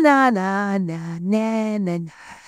なななななな。